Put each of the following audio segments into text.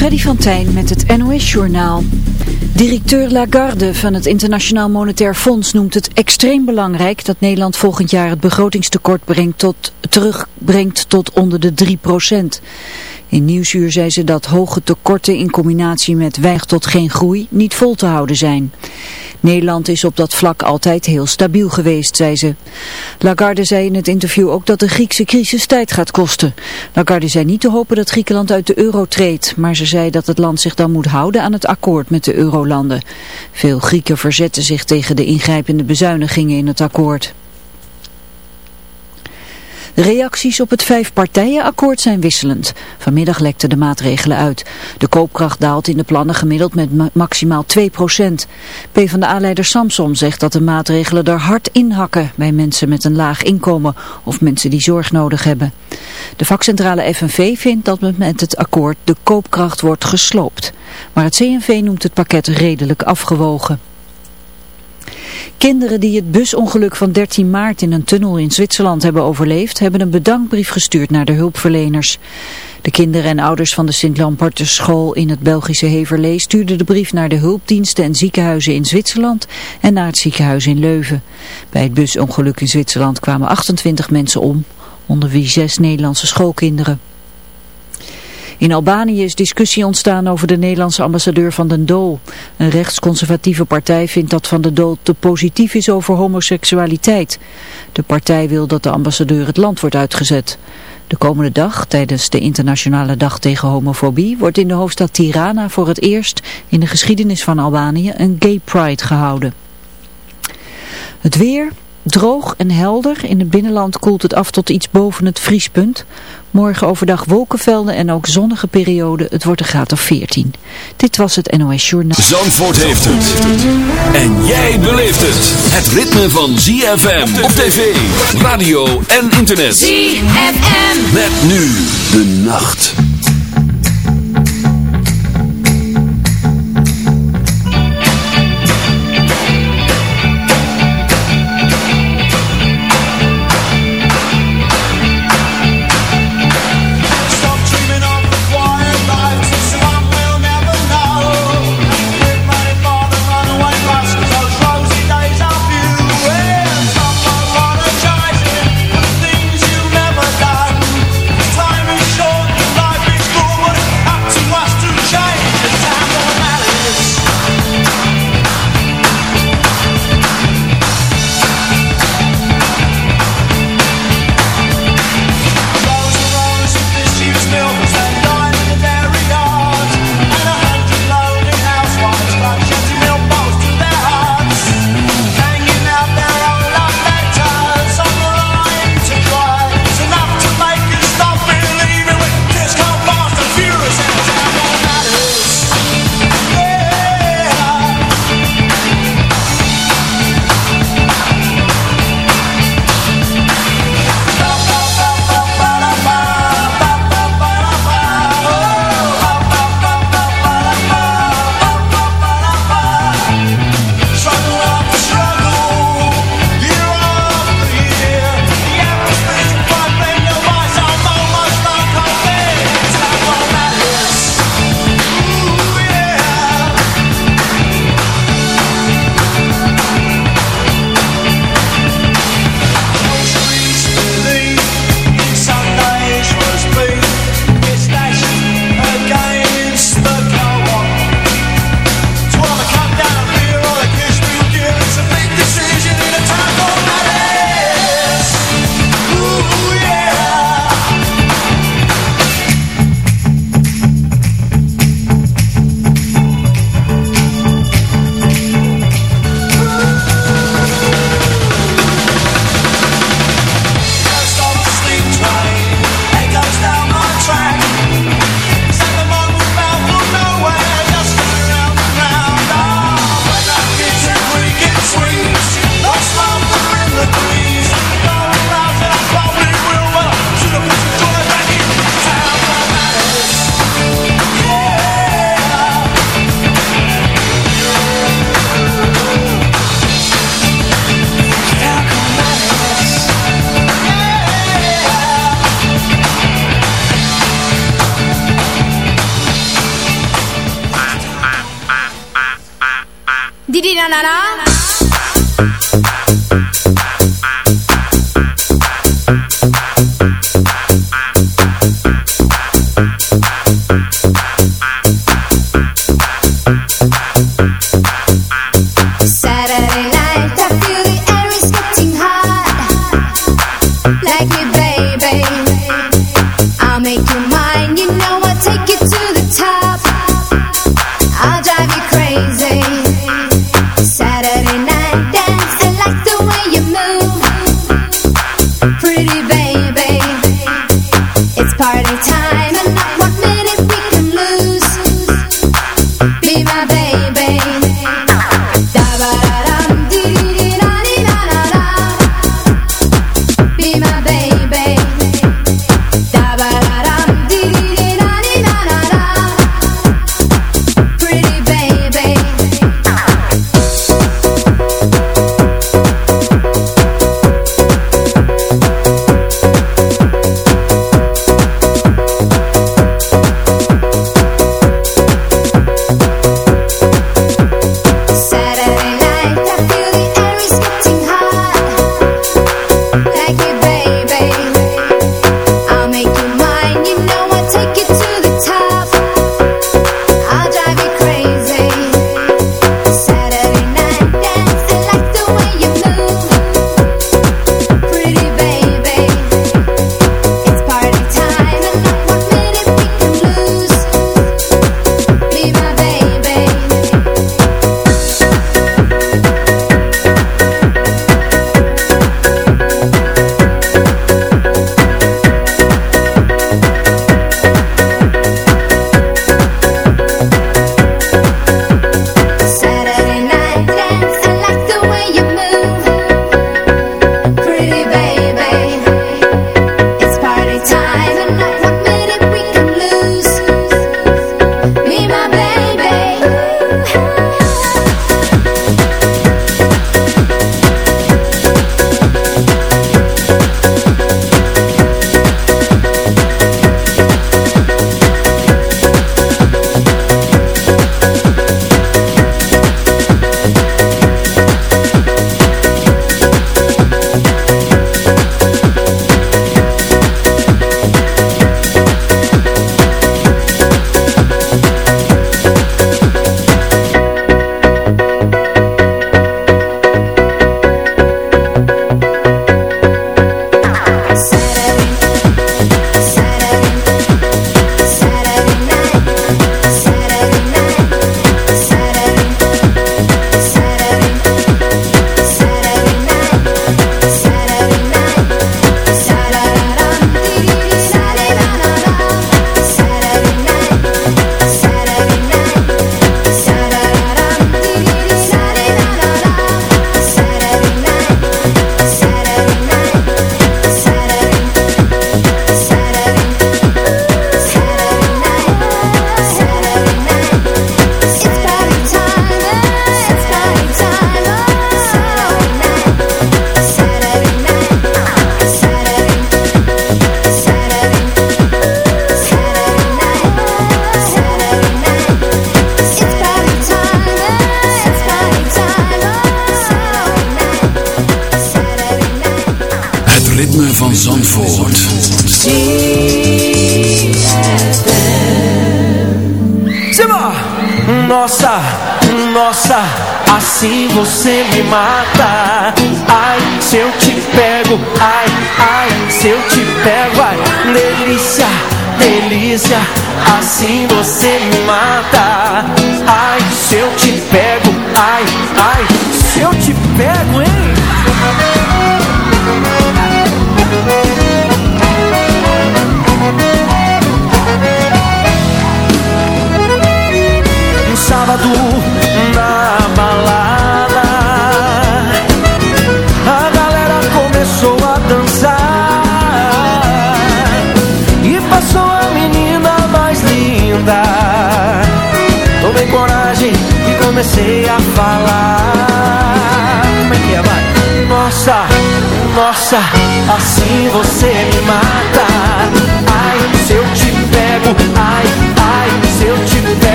Freddy van Tijn met het NOS-journaal. Directeur Lagarde van het Internationaal Monetair Fonds noemt het extreem belangrijk dat Nederland volgend jaar het begrotingstekort brengt tot, terugbrengt tot onder de 3 procent. In Nieuwsuur zei ze dat hoge tekorten in combinatie met weinig tot geen groei niet vol te houden zijn. Nederland is op dat vlak altijd heel stabiel geweest, zei ze. Lagarde zei in het interview ook dat de Griekse crisis tijd gaat kosten. Lagarde zei niet te hopen dat Griekenland uit de euro treedt, maar ze zei dat het land zich dan moet houden aan het akkoord met de eurolanden. Veel Grieken verzetten zich tegen de ingrijpende bezuinigingen in het akkoord. De reacties op het vijfpartijenakkoord zijn wisselend. Vanmiddag lekten de maatregelen uit. De koopkracht daalt in de plannen gemiddeld met maximaal 2 procent. PvdA-leider Samson zegt dat de maatregelen er hard inhakken bij mensen met een laag inkomen of mensen die zorg nodig hebben. De vakcentrale FNV vindt dat met het akkoord de koopkracht wordt gesloopt. Maar het CNV noemt het pakket redelijk afgewogen. Kinderen die het busongeluk van 13 maart in een tunnel in Zwitserland hebben overleefd, hebben een bedankbrief gestuurd naar de hulpverleners. De kinderen en ouders van de Sint-Lampertus school in het Belgische Heverlee stuurden de brief naar de hulpdiensten en ziekenhuizen in Zwitserland en naar het ziekenhuis in Leuven. Bij het busongeluk in Zwitserland kwamen 28 mensen om, onder wie zes Nederlandse schoolkinderen. In Albanië is discussie ontstaan over de Nederlandse ambassadeur Van den Doel. Een rechtsconservatieve partij vindt dat Van den Doel te positief is over homoseksualiteit. De partij wil dat de ambassadeur het land wordt uitgezet. De komende dag, tijdens de internationale dag tegen homofobie, wordt in de hoofdstad Tirana voor het eerst in de geschiedenis van Albanië een gay pride gehouden. Het weer, droog en helder. In het binnenland koelt het af tot iets boven het vriespunt. Morgen overdag wolkenvelden en ook zonnige perioden. Het wordt een graad of 14. Dit was het NOS Journaal. Zandvoort heeft het. En jij beleeft het. Het ritme van ZFM op tv, radio en internet. ZFM. Met nu de nacht.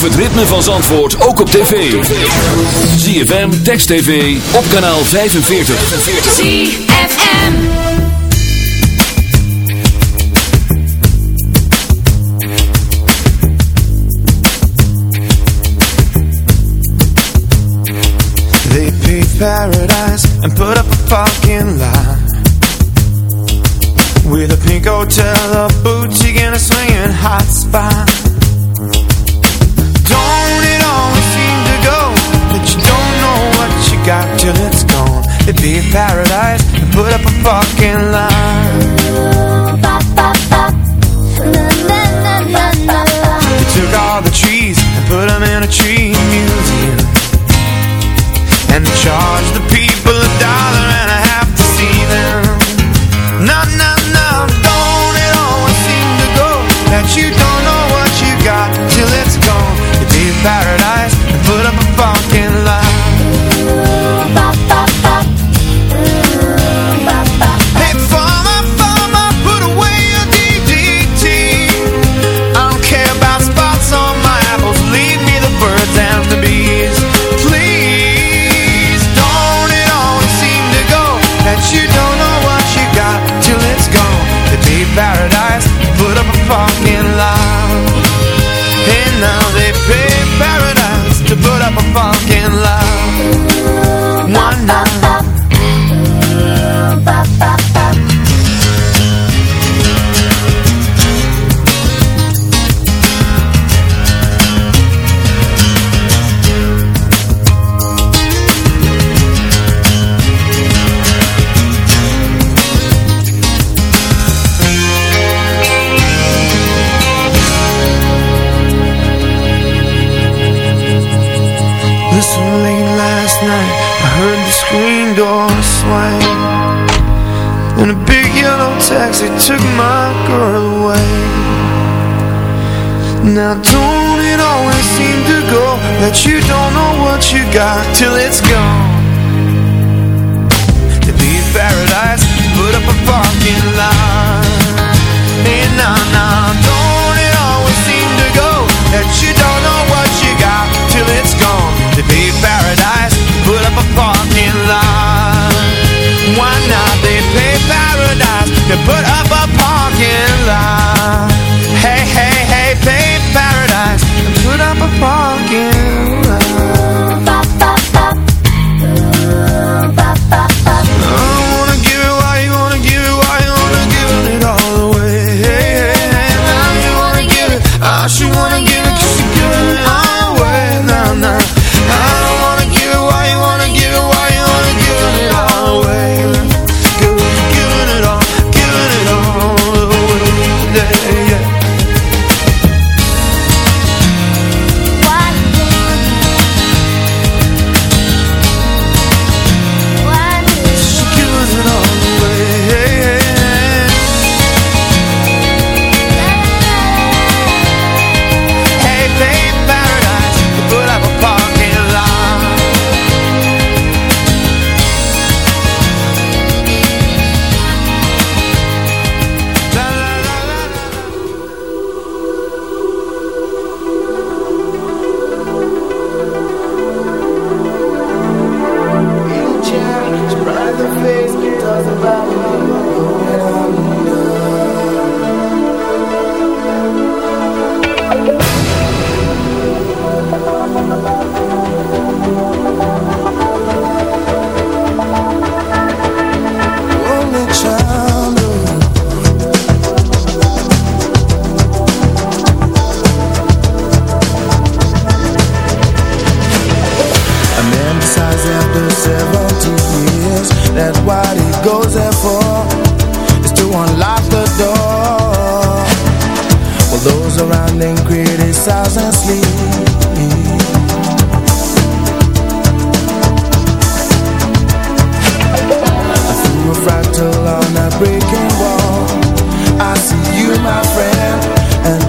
beleef het ritme van Zandvoort ook op tv. ZFM, Text TV, op kanaal 45. ZFM They paved paradise and put up a parking lot With a pink hotel, a boutique and a swinging hot spot can 17 years. That's what he goes there for Is to unlock the door. Well, those around him criticize and sleep. Through a fractal on a breaking wall. I see you, my friend And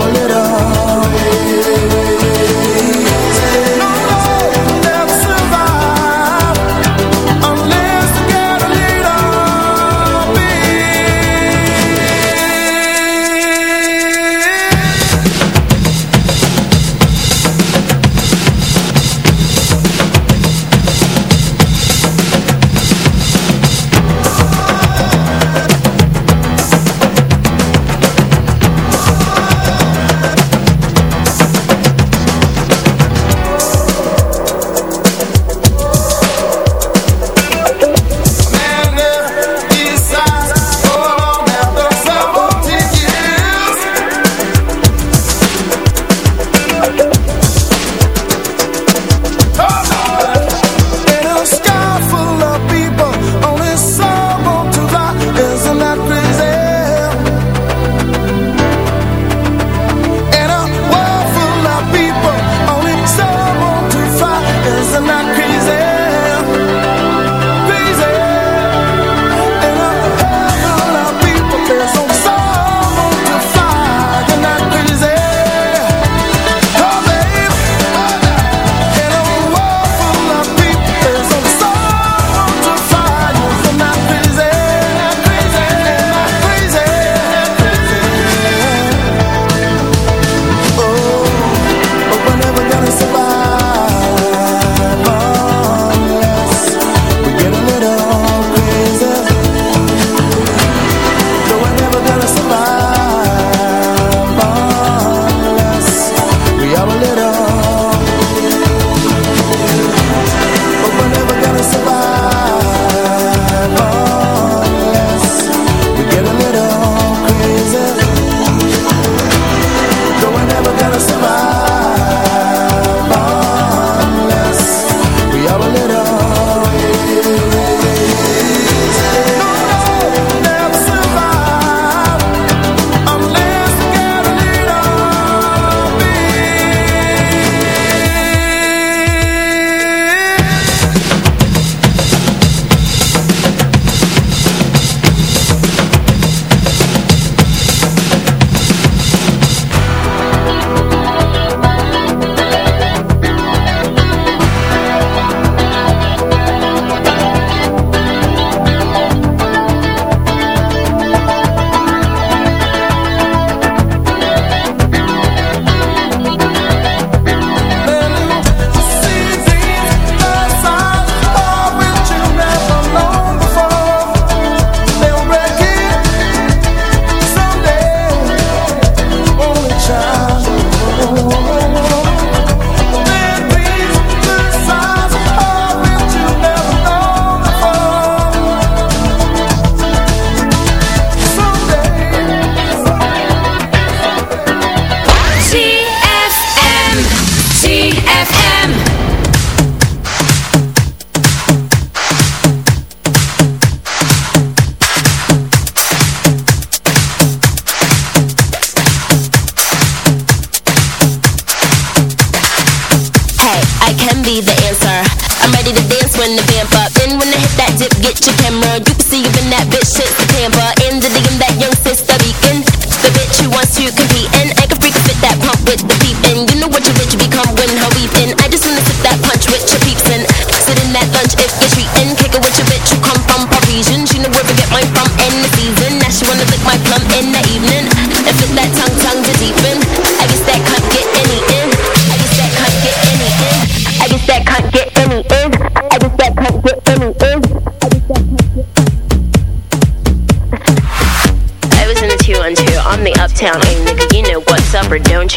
our little.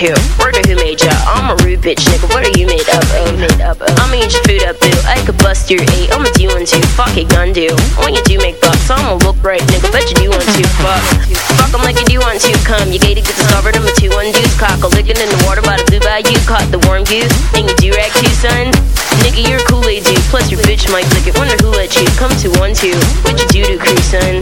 You? Word who made ya? I'm a rude bitch, nigga. What are you made up of? Made up of? I'ma eat your food up, boo. I could bust your eight. I'ma do one two. Fuck it, gun do. When you do make bucks, I'ma look right, nigga. Bet you do want to. Fuck. Fuck 'em like you do want to. Come, you gated, get discovered. I'm a two one deuce. Cock a licking in the water by the blue bayou. Caught the warm goose. And you do rag too, son. Nigga, you're a Kool-Aid dude. Plus your bitch might lick it. Wonder who let you come to one two. What you do to crew, son?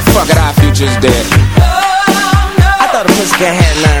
fuck it, our future's dead. Oh, no. I thought a pussycat had nine.